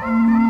Música